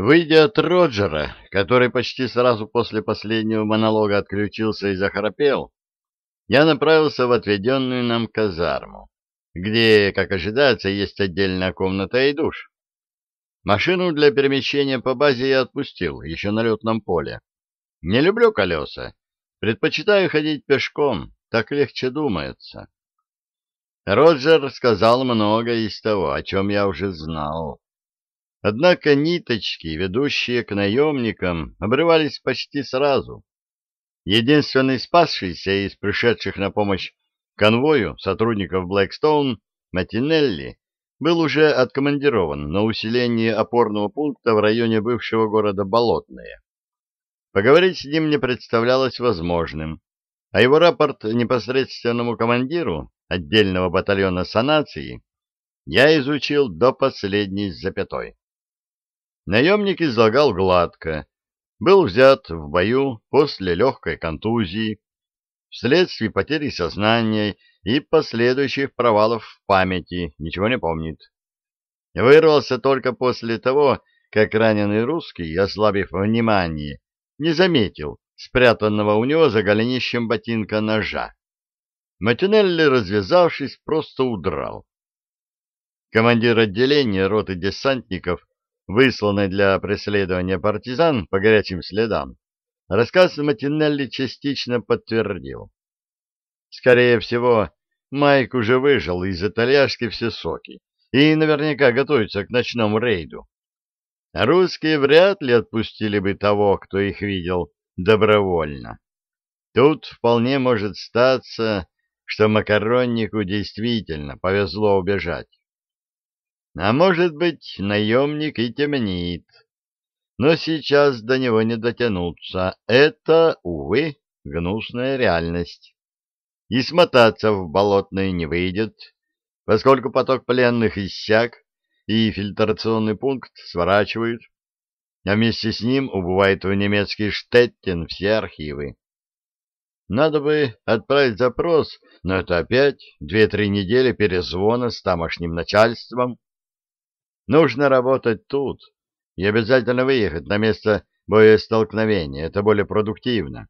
Выйдя от Роджера, который почти сразу после последнего монолога отключился и захрапел, я направился в отведенную нам казарму, где, как ожидается, есть отдельная комната и душ. Машину для перемещения по базе я отпустил, еще на летном поле. Не люблю колеса, предпочитаю ходить пешком, так легче думается. Роджер сказал много из того, о чем я уже знал. Однако ниточки, ведущие к наемникам, обрывались почти сразу. Единственный спасшийся из пришедших на помощь конвою сотрудников Блэкстоун Матинелли был уже откомандирован на усиление опорного пункта в районе бывшего города Болотное. Поговорить с ним не представлялось возможным, а его рапорт непосредственному командиру отдельного батальона санации я изучил до последней запятой. Наемник излагал гладко. Был взят в бою после легкой контузии, вследствие потери сознания и последующих провалов в памяти, ничего не помнит. Вырвался только после того, как раненый русский, ослабив внимание, не заметил спрятанного у него за голенищем ботинка ножа. Матинелли, развязавшись, просто удрал. Командир отделения роты десантников высланной для преследования партизан по горячим следам, рассказ Матинелли частично подтвердил. Скорее всего, Майк уже выжил из итальяшки все соки и наверняка готовится к ночному рейду. А русские вряд ли отпустили бы того, кто их видел, добровольно. Тут вполне может статься, что макароннику действительно повезло убежать. А может быть, наемник и темнит. Но сейчас до него не дотянуться. Это, увы, гнусная реальность. И смотаться в болотное не выйдет, поскольку поток пленных иссяк, и фильтрационный пункт сворачивают, а вместе с ним убывает в немецкий Штеттен все архивы. Надо бы отправить запрос, но это опять две-три недели перезвона с тамошним начальством, Нужно работать тут и обязательно выехать на место боестолкновения. Это более продуктивно.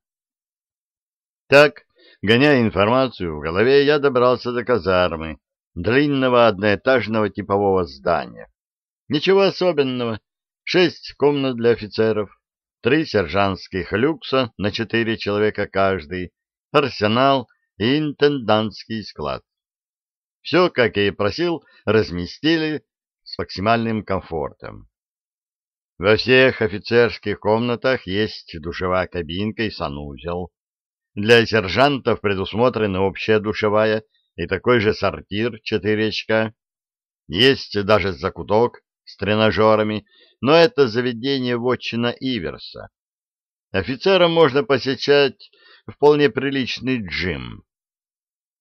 Так, гоняя информацию в голове, я добрался до казармы, длинного одноэтажного типового здания. Ничего особенного. Шесть комнат для офицеров, три сержантских люкса на четыре человека каждый, арсенал и интендантский склад. Все, как я и просил, разместили максимальным комфортом. Во всех офицерских комнатах есть душевая кабинка и санузел. Для сержантов предусмотрена общая душевая и такой же сортир 4 очка. Есть даже закуток с тренажерами, но это заведение вотчина Иверса. Офицерам можно посещать вполне приличный джим.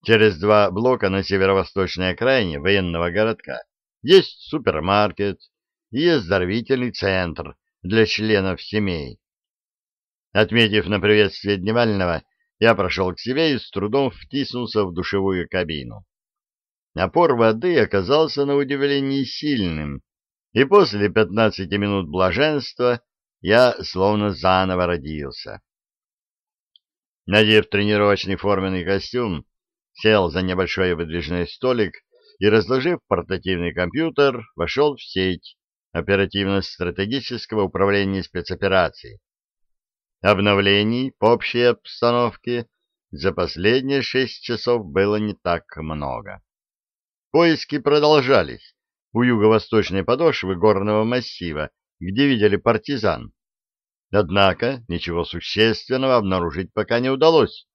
Через два блока на северо-восточной окраине военного городка есть супермаркет и оздоровительный центр для членов семей. Отметив на приветствие Дневального, я прошел к себе и с трудом втиснулся в душевую кабину. Напор воды оказался на удивление сильным, и после пятнадцати минут блаженства я словно заново родился. Надев тренировочный форменный костюм, сел за небольшой выдвижной столик и, разложив портативный компьютер, вошел в сеть оперативно-стратегического управления спецопераций. Обновлений по общей обстановке за последние шесть часов было не так много. Поиски продолжались у юго-восточной подошвы горного массива, где видели партизан. Однако ничего существенного обнаружить пока не удалось.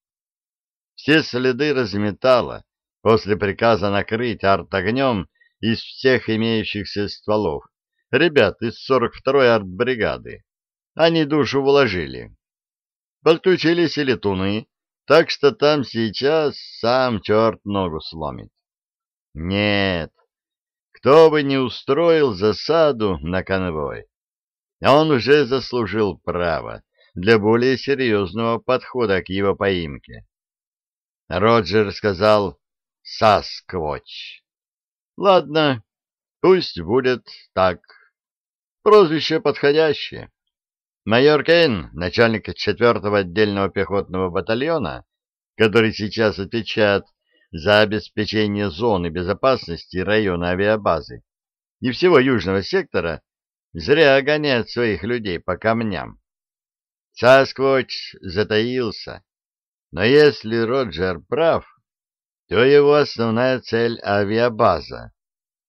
Все следы разметало, после приказа накрыть артогнем из всех имеющихся стволов ребят из 42-й артбригады. Они душу вложили. Подключились и летуны, так что там сейчас сам черт ногу сломит. Нет, кто бы не устроил засаду на конвой, он уже заслужил право для более серьезного подхода к его поимке. Роджер сказал, Сасквотч. Ладно, пусть будет так. Прозвище подходящее. Майор Кейн, начальник 4-го отдельного пехотного батальона, который сейчас отвечает за обеспечение зоны безопасности района авиабазы и всего южного сектора, зря гоняет своих людей по камням. Сасквотч затаился, но если Роджер прав, то его основная цель — авиабаза.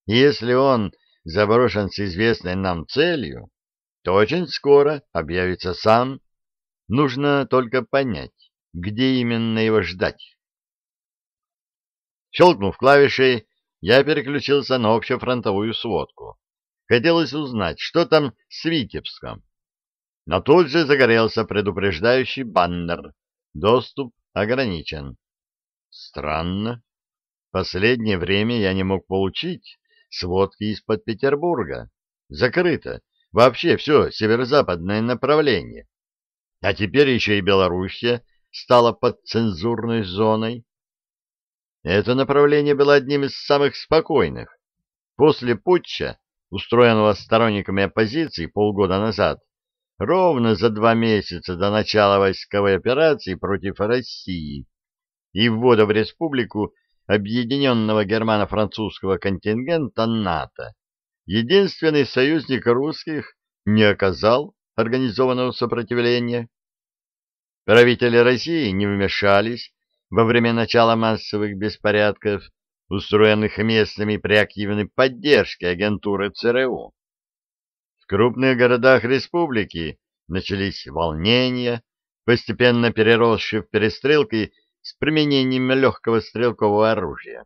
Если он заброшен с известной нам целью, то очень скоро объявится сам. Нужно только понять, где именно его ждать. Щелкнув клавишей, я переключился на общефронтовую сводку. Хотелось узнать, что там с Витебском. Но тут же загорелся предупреждающий баннер. Доступ ограничен. Странно. Последнее время я не мог получить сводки из-под Петербурга. Закрыто. Вообще все северо-западное направление. А теперь еще и Белоруссия стала подцензурной зоной. Это направление было одним из самых спокойных. После путча, устроенного сторонниками оппозиции полгода назад, ровно за два месяца до начала войсковой операции против России и ввода в республику объединенного германо-французского контингента НАТО, единственный союзник русских не оказал организованного сопротивления. Правители России не вмешались во время начала массовых беспорядков, устроенных местными при активной поддержке агентуры ЦРУ. В крупных городах республики начались волнения, постепенно переросшие в перестрелки с применением легкого стрелкового оружия,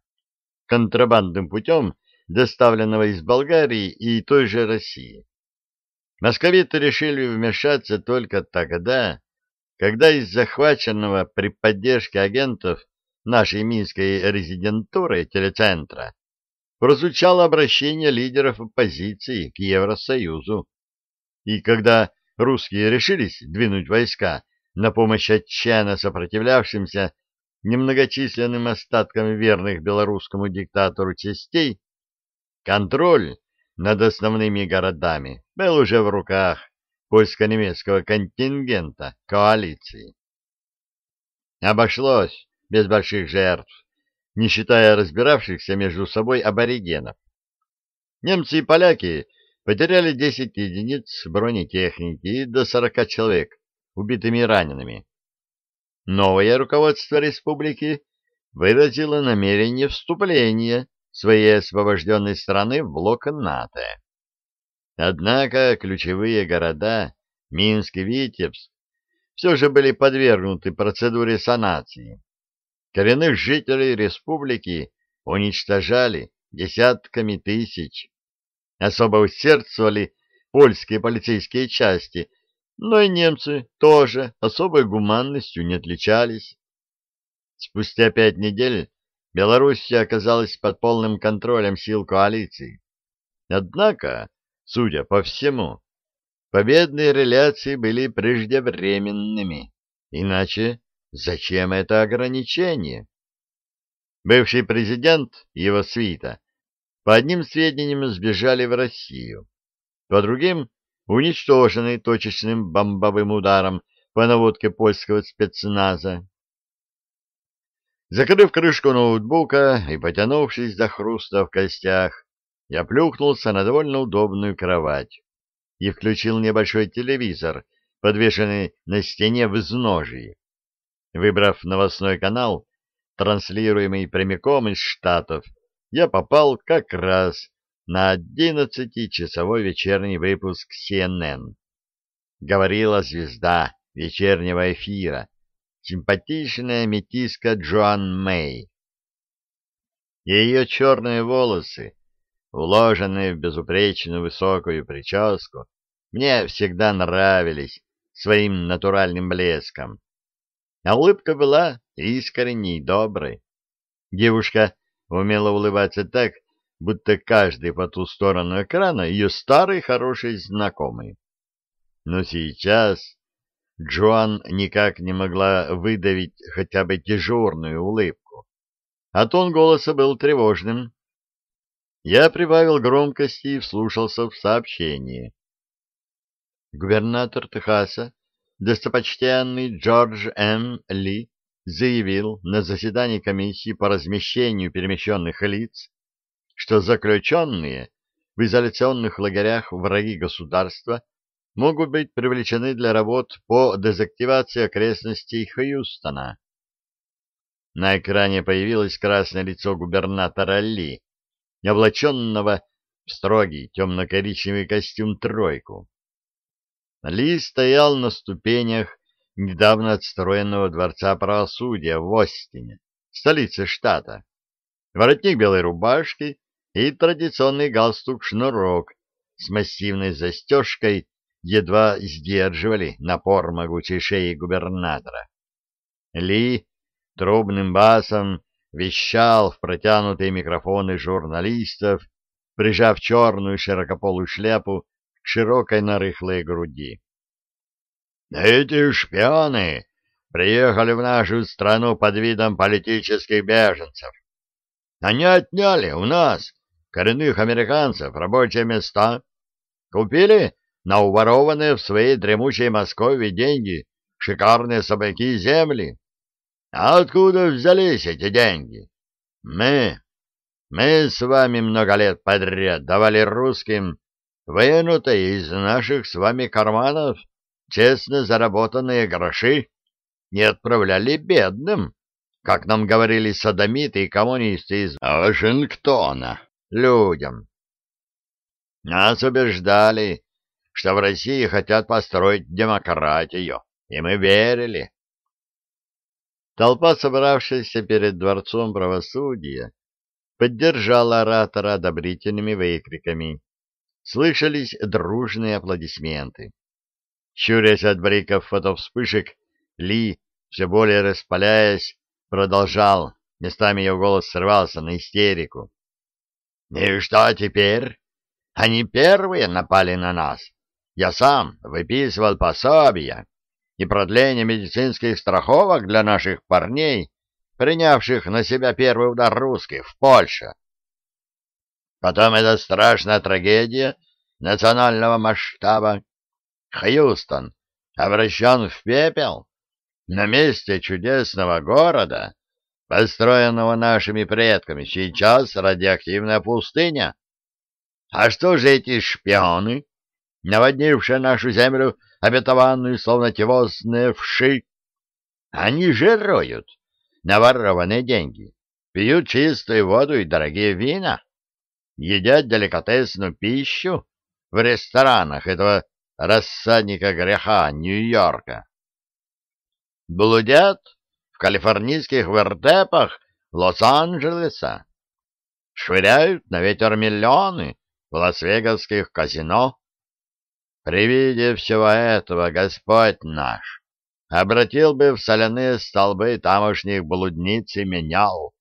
контрабандным путем доставленного из Болгарии и той же России. Московиты решили вмешаться только тогда, когда из захваченного при поддержке агентов нашей минской резидентуры телецентра прозвучало обращение лидеров оппозиции к Евросоюзу. И когда русские решились двинуть войска на помощь отчаянно сопротивлявшимся немногочисленным остаткам верных белорусскому диктатору частей, контроль над основными городами был уже в руках польско-немецкого контингента коалиции. Обошлось без больших жертв, не считая разбиравшихся между собой аборигенов. Немцы и поляки потеряли 10 единиц бронетехники и до 40 человек убитыми и ранеными. Новое руководство республики выразило намерение вступления своей освобожденной страны в блок НАТО. Однако ключевые города, Минск и Витебск, все же были подвергнуты процедуре санации. Коренных жителей республики уничтожали десятками тысяч. Особо усердствовали польские полицейские части, но и немцы тоже особой гуманностью не отличались. Спустя пять недель Белоруссия оказалась под полным контролем сил коалиции. Однако, судя по всему, победные реляции были преждевременными, иначе Зачем это ограничение? Бывший президент и его свита по одним сведениям сбежали в Россию, по другим уничтожены точечным бомбовым ударом по наводке польского спецназа. Закрыв крышку ноутбука и потянувшись до хруста в костях, я плюхнулся на довольно удобную кровать и включил небольшой телевизор, подвешенный на стене в изножии. Выбрав новостной канал, транслируемый прямиком из Штатов, я попал как раз на одиннадцатичасовой вечерний выпуск CNN. Говорила звезда вечернего эфира, симпатичная метиска Джоан Мэй. Ее черные волосы, уложенные в безупречную высокую прическу, мне всегда нравились своим натуральным блеском. А улыбка была искренней, доброй. Девушка умела улыбаться так, будто каждый по ту сторону экрана ее старый хороший знакомый. Но сейчас Джоан никак не могла выдавить хотя бы дежурную улыбку, а тон голоса был тревожным. Я прибавил громкости и вслушался в сообщение. Губернатор Техаса, достопочтенный Джордж М. Ли, заявил на заседании комиссии по размещению перемещенных лиц, что заключенные в изоляционных лагерях враги государства могут быть привлечены для работ по дезактивации окрестностей Хьюстона. На экране появилось красное лицо губернатора Ли, облаченного в строгий темно-коричневый костюм-тройку. Ли стоял на ступенях недавно отстроенного Дворца правосудия в Остине, столице штата. Воротник белой рубашки и традиционный галстук-шнурок с массивной застежкой едва сдерживали напор могучей шеи губернатора. Ли трубным басом вещал в протянутые микрофоны журналистов, прижав черную широкополую шляпу к широкой нарыхлой груди. «Эти шпионы приехали в нашу страну под видом политических беженцев. Они отняли у нас, коренных американцев, рабочие места, купили на уворованные в своей дремучей Москве деньги шикарные собаки и земли, а откуда взялись эти деньги? Мы, мы с вами много лет подряд давали русским вынутые из наших с вами карманов честно заработанные гроши, не отправляли бедным, как нам говорили садомиты и коммунисты из Вашингтона, людям. Нас убеждали, что в России хотят построить демократию, и мы верили. Толпа, собравшаяся перед Дворцом правосудия, поддержала оратора одобрительными выкриками. Слышались дружные аплодисменты. Щурясь от бриков фотовспышек, Ли, все более распаляясь, продолжал, местами его голос срывался на истерику. — И что теперь? Они первые напали на нас. Я сам выписывал пособия и продление медицинских страховок для наших парней, принявших на себя первый удар русских в Польше. Потом эта страшная трагедия национального масштаба. Хьюстон обращен в пепел на месте чудесного города, построенного нашими предками, сейчас радиоактивная пустыня. А что же эти шпионы, наводнившие нашу землю обетованную, словно тевозные вши. Они жируют на ворованные деньги, пьют чистую воду и дорогие вина, едят деликатесную пищу в ресторанах этого рассадника греха Нью-Йорка. Блудят в калифорнийских вертепах Лос-Анджелеса, швыряют на ветер миллионы в лас-вегасских казино, при виде всего этого Господь наш обратил бы в соляные столбы тамошних блудниц и менял.